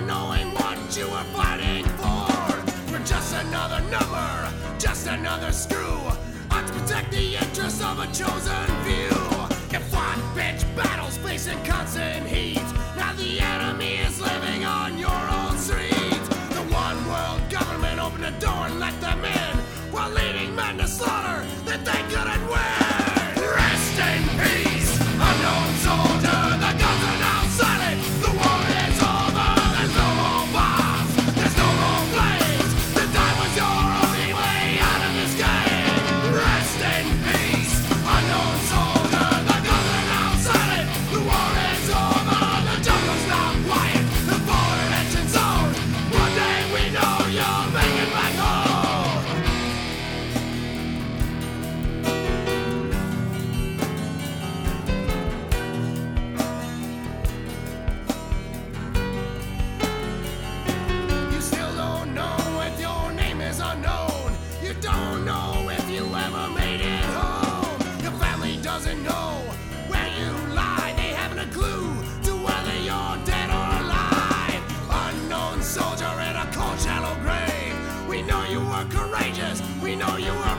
knowing what you were fighting for. we're just another number, just another screw. Ought to protect the interests of a chosen few. If one bitch battles facing constant heat, now the enemy is living on your own street. The one world government opened a door and let them in, while leading men to slaughter that they couldn't win. know you were courageous. We know you were.